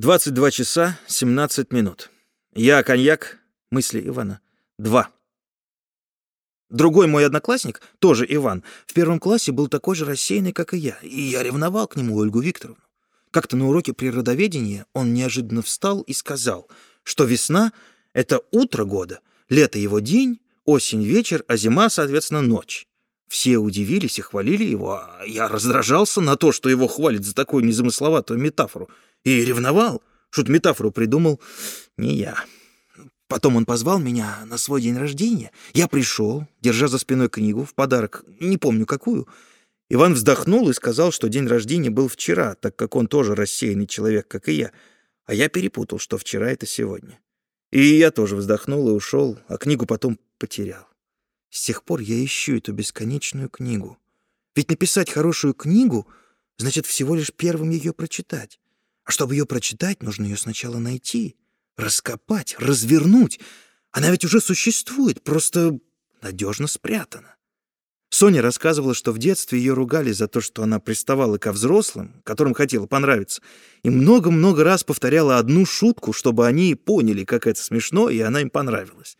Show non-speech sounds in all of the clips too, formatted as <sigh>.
22 часа 17 минут. Я коньяк, мысли Ивана. Два. Другой мой одноклассник, тоже Иван, в первом классе был такой же рассеянный, как и я, и я ревновал к нему Ольгу Викторовну. Как-то на уроке природоведения он неожиданно встал и сказал, что весна — это утро года, лето — его день, осень — вечер, а зима, соответственно, ночь. Все удивились и хвалили его, а я раздражался на то, что его хвалят за такую незамысловатую метафору, и ревновал. Что-то метафору придумал не я. Потом он позвал меня на свой день рождения. Я пришел, держа за спиной книгу, в подарок, не помню какую. Иван вздохнул и сказал, что день рождения был вчера, так как он тоже рассеянный человек, как и я. А я перепутал, что вчера — это сегодня. И я тоже вздохнул и ушел, а книгу потом потерял. С тех пор я ищу эту бесконечную книгу. Ведь написать хорошую книгу значит всего лишь первым ее прочитать. Чтобы ее прочитать, нужно ее сначала найти, раскопать, развернуть. Она ведь уже существует, просто надежно спрятана. Соня рассказывала, что в детстве ее ругали за то, что она приставала ко взрослым, которым хотела понравиться, и много-много раз повторяла одну шутку, чтобы они поняли, как это смешно, и она им понравилась.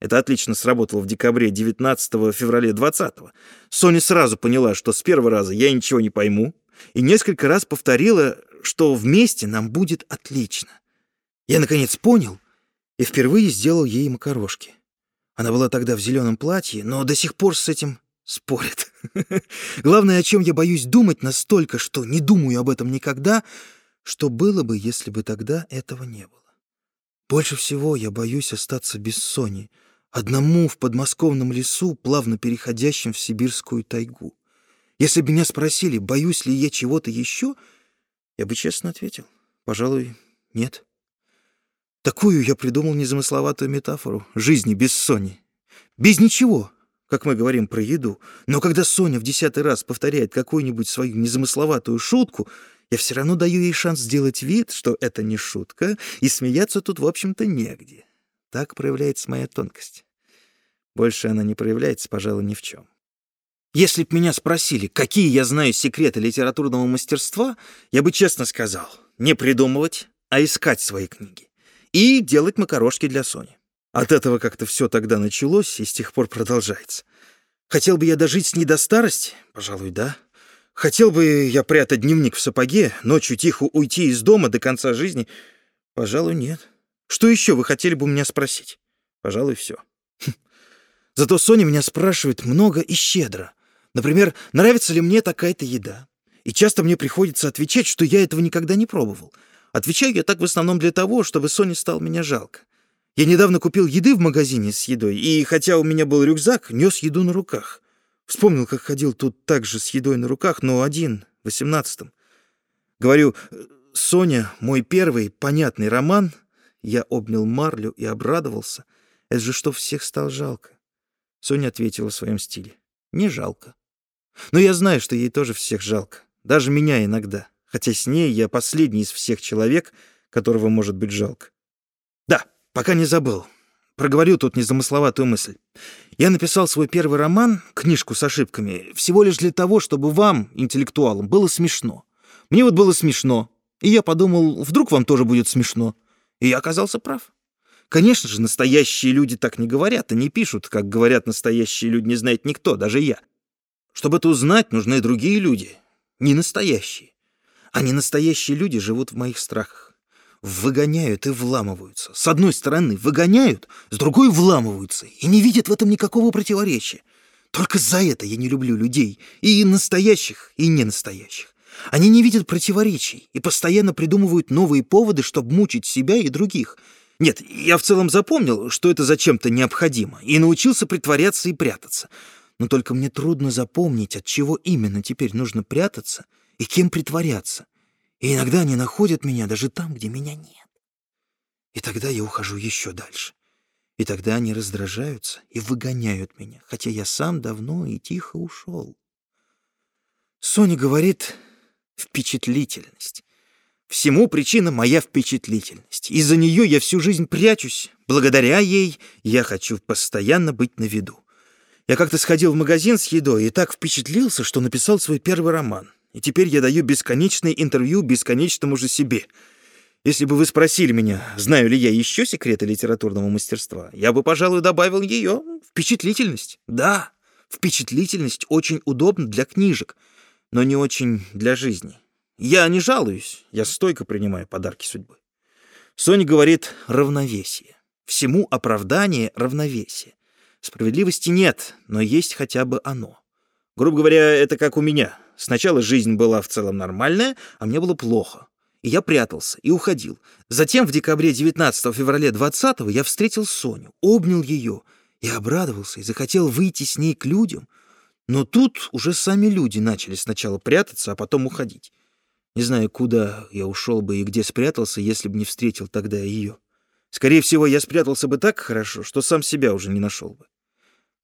Это отлично сработало в декабре 19 феврале 20 -го. Соня сразу поняла, что с первого раза я ничего не пойму, и несколько раз повторила, что вместе нам будет отлично. Я, наконец, понял и впервые сделал ей макарошки. Она была тогда в зеленом платье, но до сих пор с этим спорит. <laughs> Главное, о чем я боюсь думать настолько, что не думаю об этом никогда, что было бы, если бы тогда этого не было. Больше всего я боюсь остаться без Сони — одному в подмосковном лесу, плавно переходящем в сибирскую тайгу. Если бы меня спросили, боюсь ли я чего-то еще, я бы честно ответил, пожалуй, нет. Такую я придумал незамысловатую метафору жизни без Сони. Без ничего, как мы говорим про еду. Но когда Соня в десятый раз повторяет какую-нибудь свою незамысловатую шутку, я все равно даю ей шанс сделать вид, что это не шутка, и смеяться тут, в общем-то, негде. Так проявляется моя тонкость. Больше она не проявляется, пожалуй, ни в чем. Если б меня спросили, какие я знаю секреты литературного мастерства, я бы честно сказал, не придумывать, а искать свои книги. И делать макарошки для Сони. От этого как-то все тогда началось и с тех пор продолжается. Хотел бы я дожить с ней до старости? Пожалуй, да. Хотел бы я прятать дневник в сапоге, ночью тихо уйти из дома до конца жизни? Пожалуй, нет. Что еще вы хотели бы у меня спросить? Пожалуй, все. Хм. Зато Соня меня спрашивает много и щедро. Например, нравится ли мне такая-то еда? И часто мне приходится отвечать, что я этого никогда не пробовал. Отвечаю я так в основном для того, чтобы Соне стало меня жалко. Я недавно купил еды в магазине с едой, и хотя у меня был рюкзак, нес еду на руках. Вспомнил, как ходил тут также с едой на руках, но один, в восемнадцатом. Говорю, Соня, мой первый понятный роман — я обнял Марлю и обрадовался. Это же что всех стало жалко. Соня ответила в своем стиле. Не жалко. Но я знаю, что ей тоже всех жалко. Даже меня иногда. Хотя с ней я последний из всех человек, которого может быть жалко. Да, пока не забыл. Проговорю тут незамысловатую мысль. Я написал свой первый роман, книжку с ошибками, всего лишь для того, чтобы вам, интеллектуалам, было смешно. Мне вот было смешно. И я подумал, вдруг вам тоже будет смешно. И я оказался прав. Конечно же, настоящие люди так не говорят и не пишут, как говорят настоящие люди, не знает никто, даже я. Чтобы это узнать, нужны другие люди, не настоящие. А не настоящие люди живут в моих страхах. Выгоняют и вламываются. С одной стороны выгоняют, с другой вламываются и не видят в этом никакого противоречия. Только за это я не люблю людей, и настоящих, и ненастоящих. Они не видят противоречий и постоянно придумывают новые поводы, чтобы мучить себя и других. Нет, я в целом запомнил, что это зачем-то необходимо, и научился притворяться и прятаться. Но только мне трудно запомнить, от чего именно теперь нужно прятаться и кем притворяться. И иногда они находят меня даже там, где меня нет. И тогда я ухожу еще дальше. И тогда они раздражаются и выгоняют меня, хотя я сам давно и тихо ушел. Соня говорит, Впечатлительность. Всему причина моя впечатлительность. Из-за нее я всю жизнь прячусь. Благодаря ей я хочу постоянно быть на виду. Я как-то сходил в магазин с едой и так впечатлился, что написал свой первый роман. И теперь я даю бесконечное интервью бесконечному же себе. Если бы вы спросили меня, знаю ли я еще секреты литературного мастерства, я бы, пожалуй, добавил ее. Впечатлительность. Да, впечатлительность очень удобна для книжек, но не очень для жизни. Я не жалуюсь, я стойко принимаю подарки судьбы. Соня говорит «равновесие». Всему оправдание — равновесие. Справедливости нет, но есть хотя бы оно. Грубо говоря, это как у меня. Сначала жизнь была в целом нормальная, а мне было плохо. И я прятался и уходил. Затем в декабре 19 февраля 20 я встретил Соню, обнял ее и обрадовался, и захотел выйти с ней к людям. Но тут уже сами люди начали сначала прятаться, а потом уходить. Не знаю, куда я ушел бы и где спрятался, если бы не встретил тогда ее. Скорее всего, я спрятался бы так хорошо, что сам себя уже не нашел бы.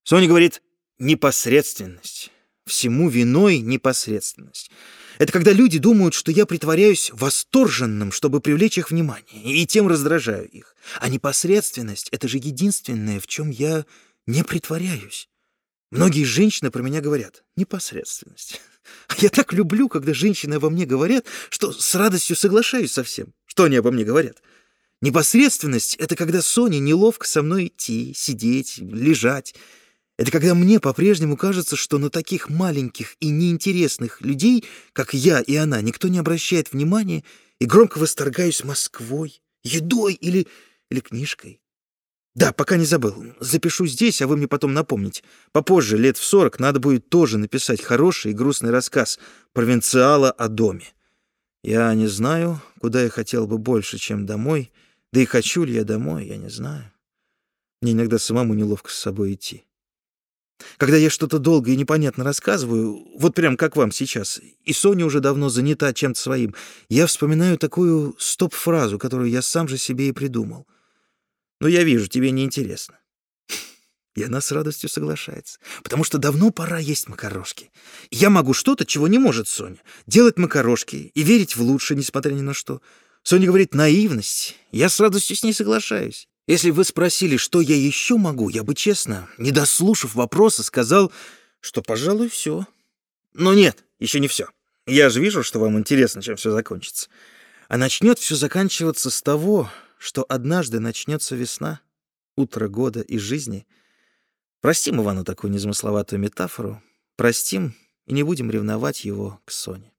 Соня говорит «непосредственность». Всему виной непосредственность. Это когда люди думают, что я притворяюсь восторженным, чтобы привлечь их внимание, и тем раздражаю их. А непосредственность — это же единственное, в чем я не притворяюсь. Многие женщины про меня говорят «непосредственность». <laughs> А я так люблю, когда женщины обо мне говорят, что с радостью соглашаюсь со всем, что они обо мне говорят. Непосредственность — это когда Соне неловко со мной идти, сидеть, лежать. Это когда мне по-прежнему кажется, что на таких маленьких и неинтересных людей, как я и она, никто не обращает внимания и громко восторгаюсь Москвой, едой или, или книжкой. Да, пока не забыл. Запишу здесь, а вы мне потом напомните. Попозже, лет в сорок, надо будет тоже написать хороший и грустный рассказ «Провинциала о доме». Я не знаю, куда я хотел бы больше, чем домой, да и хочу ли я домой, я не знаю. Мне иногда самому неловко с собой идти. Когда я что-то долго и непонятно рассказываю, вот прям как вам сейчас, и Соня уже давно занята чем-то своим, я вспоминаю такую стоп-фразу, которую я сам же себе и придумал. «Ну, я вижу, тебе неинтересно». И она с радостью соглашается, потому что давно пора есть макарошки. Я могу что-то, чего не может Соня. Делать макарошки и верить в лучшее, несмотря ни на что. Соня говорит «наивность». Я с радостью с ней соглашаюсь. Если вы спросили, что я еще могу, я бы честно, не дослушав вопроса, сказал, что, пожалуй, все. Но нет, еще не все. Я же вижу, что вам интересно, чем все закончится. А начнет все заканчиваться с того, что однажды начнется весна, утро года и жизни. Простим Ивану такую незамысловатую метафору, простим и не будем ревновать его к Соне.